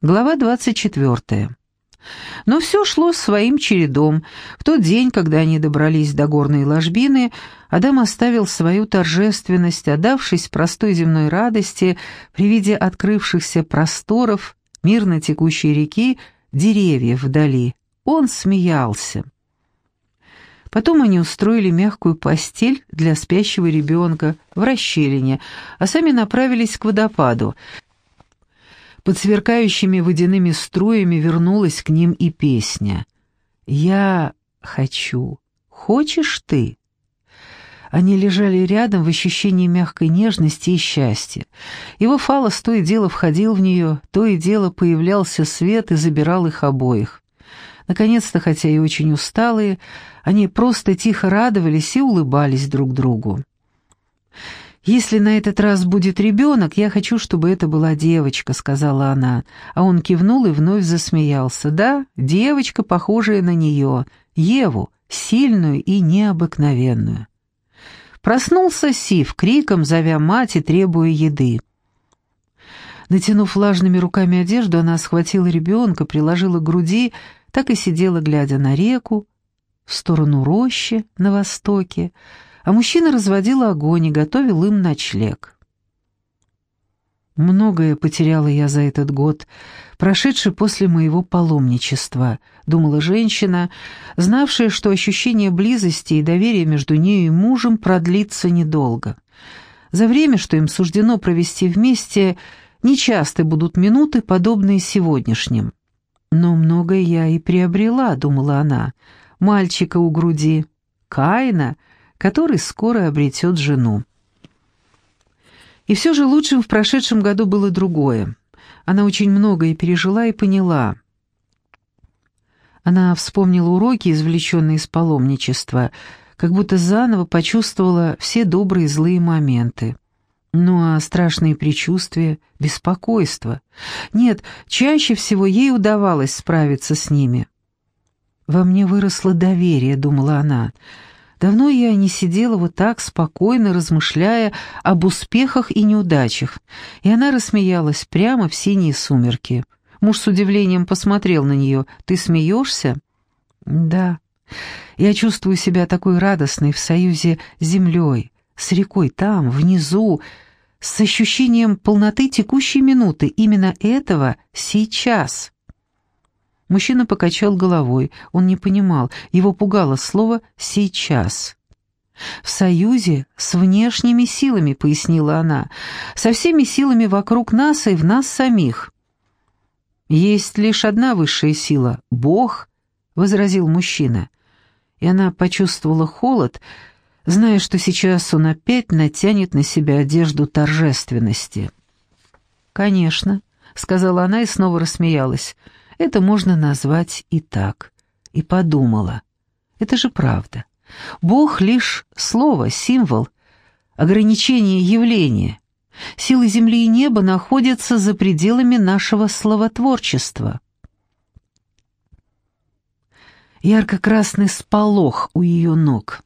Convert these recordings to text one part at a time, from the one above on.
Глава 24. Но все шло своим чередом. В тот день, когда они добрались до горной ложбины, Адам оставил свою торжественность, отдавшись простой земной радости при виде открывшихся просторов, мирно текущей реки, деревьев вдали. Он смеялся. Потом они устроили мягкую постель для спящего ребенка в расщелине, а сами направились к водопаду, под сверкающими водяными струями вернулась к ним и песня. «Я хочу. Хочешь ты?» Они лежали рядом в ощущении мягкой нежности и счастья. Его фалос то и дело входил в нее, то и дело появлялся свет и забирал их обоих. Наконец-то, хотя и очень усталые, они просто тихо радовались и улыбались друг другу. «Если на этот раз будет ребенок, я хочу, чтобы это была девочка», — сказала она. А он кивнул и вновь засмеялся. «Да, девочка, похожая на нее, Еву, сильную и необыкновенную». Проснулся Сив, криком зовя мать и требуя еды. Натянув влажными руками одежду, она схватила ребенка, приложила к груди, так и сидела, глядя на реку, в сторону рощи на востоке, а мужчина разводил огонь и готовил им ночлег. «Многое потеряла я за этот год, прошедший после моего паломничества», — думала женщина, знавшая, что ощущение близости и доверия между нею и мужем продлится недолго. За время, что им суждено провести вместе, нечасто будут минуты, подобные сегодняшним. «Но многое я и приобрела», — думала она, — «мальчика у груди, Каина, который скоро обретет жену. И все же лучшим в прошедшем году было другое. Она очень многое пережила и поняла. Она вспомнила уроки, извлеченные из паломничества, как будто заново почувствовала все добрые и злые моменты. Ну а страшные предчувствия, беспокойство. Нет, чаще всего ей удавалось справиться с ними. «Во мне выросло доверие», — думала она, — Давно я не сидела вот так спокойно, размышляя об успехах и неудачах, и она рассмеялась прямо в синие сумерки. Муж с удивлением посмотрел на нее. «Ты смеешься?» «Да. Я чувствую себя такой радостной в союзе с землей, с рекой там, внизу, с ощущением полноты текущей минуты, именно этого сейчас». Мужчина покачал головой, он не понимал, его пугало слово «сейчас». «В союзе с внешними силами», — пояснила она, — «со всеми силами вокруг нас и в нас самих». «Есть лишь одна высшая сила — Бог», — возразил мужчина. И она почувствовала холод, зная, что сейчас он опять натянет на себя одежду торжественности. «Конечно», — сказала она и снова рассмеялась, — это можно назвать и так. И подумала. Это же правда. Бог лишь слово, символ, ограничение явления. Силы земли и неба находятся за пределами нашего словотворчества. Ярко-красный сполох у ее ног.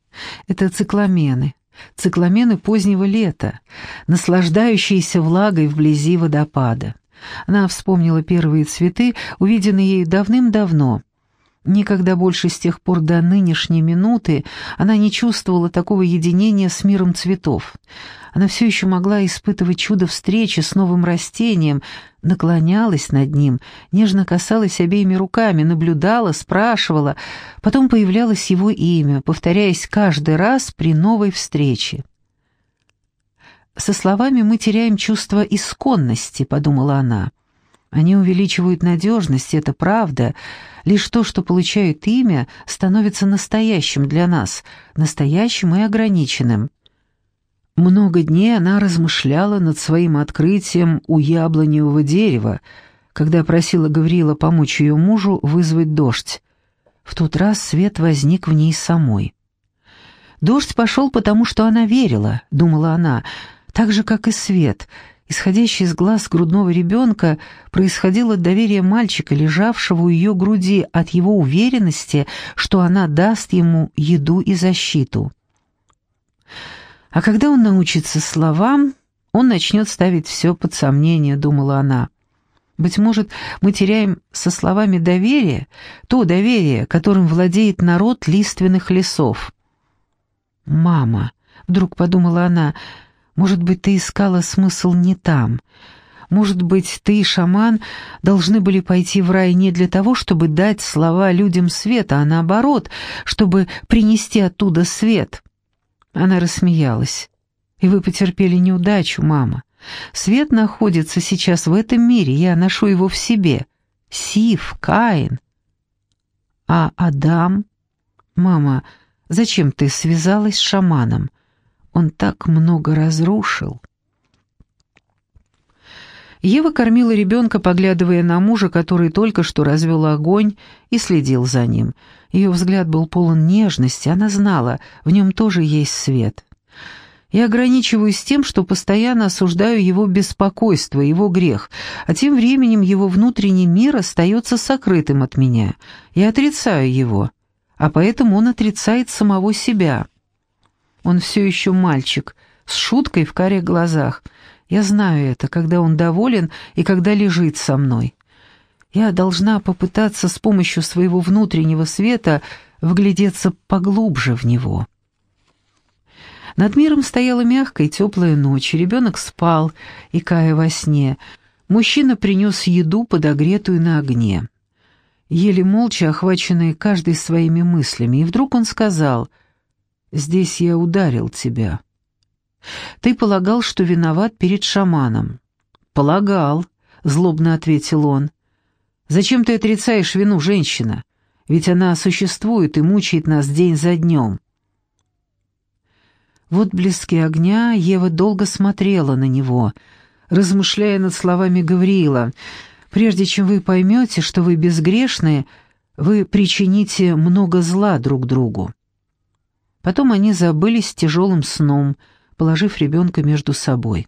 Это цикламены. Цикламены позднего лета, наслаждающиеся влагой вблизи водопада. Она вспомнила первые цветы, увиденные ей давным-давно. Никогда больше с тех пор до нынешней минуты она не чувствовала такого единения с миром цветов. Она все еще могла испытывать чудо встречи с новым растением, наклонялась над ним, нежно касалась обеими руками, наблюдала, спрашивала, потом появлялось его имя, повторяясь каждый раз при новой встрече. «Со словами мы теряем чувство исконности», — подумала она. «Они увеличивают надежность, это правда. Лишь то, что получают имя, становится настоящим для нас, настоящим и ограниченным». Много дней она размышляла над своим открытием у яблоневого дерева, когда просила Гавриила помочь ее мужу вызвать дождь. В тот раз свет возник в ней самой. Дождь пошел потому, что она верила, думала она, так же, как и свет, исходящий из глаз грудного ребенка, происходил от доверия мальчика, лежавшего у ее груди, от его уверенности, что она даст ему еду и защиту. А когда он научится словам, он начнет ставить все под сомнение, думала она. Быть может, мы теряем со словами доверие, то доверие, которым владеет народ лиственных лесов. «Мама», — вдруг подумала она, — «может быть, ты искала смысл не там. Может быть, ты и шаман должны были пойти в рай не для того, чтобы дать слова людям света, а наоборот, чтобы принести оттуда свет». Она рассмеялась. «И вы потерпели неудачу, мама. Свет находится сейчас в этом мире, я ношу его в себе. Сив, Каин. А Адам? Мама, зачем ты связалась с шаманом? Он так много разрушил. Ева кормила ребенка, поглядывая на мужа, который только что развел огонь и следил за ним. Ее взгляд был полон нежности, она знала, в нем тоже есть свет. Я ограничиваюсь тем, что постоянно осуждаю его беспокойство, его грех, а тем временем его внутренний мир остается сокрытым от меня. Я отрицаю его, а поэтому он отрицает самого себя. Он все еще мальчик, с шуткой в карих глазах. Я знаю это, когда он доволен и когда лежит со мной. Я должна попытаться с помощью своего внутреннего света вглядеться поглубже в него». Над миром стояла мягкая и теплая ночь, ребенок спал, икая во сне. Мужчина принес еду, подогретую на огне. Еле молча, охваченные каждой своими мыслями, и вдруг он сказал, «Здесь я ударил тебя». «Ты полагал, что виноват перед шаманом?» «Полагал», — злобно ответил он. «Зачем ты отрицаешь вину, женщина? Ведь она существует и мучает нас день за днем». Вот близки огня Ева долго смотрела на него, размышляя над словами Гавриила. «Прежде чем вы поймете, что вы безгрешные, вы причините много зла друг другу». Потом они забылись тяжелым сном, положив ребенка между собой.